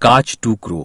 काच टुकरो।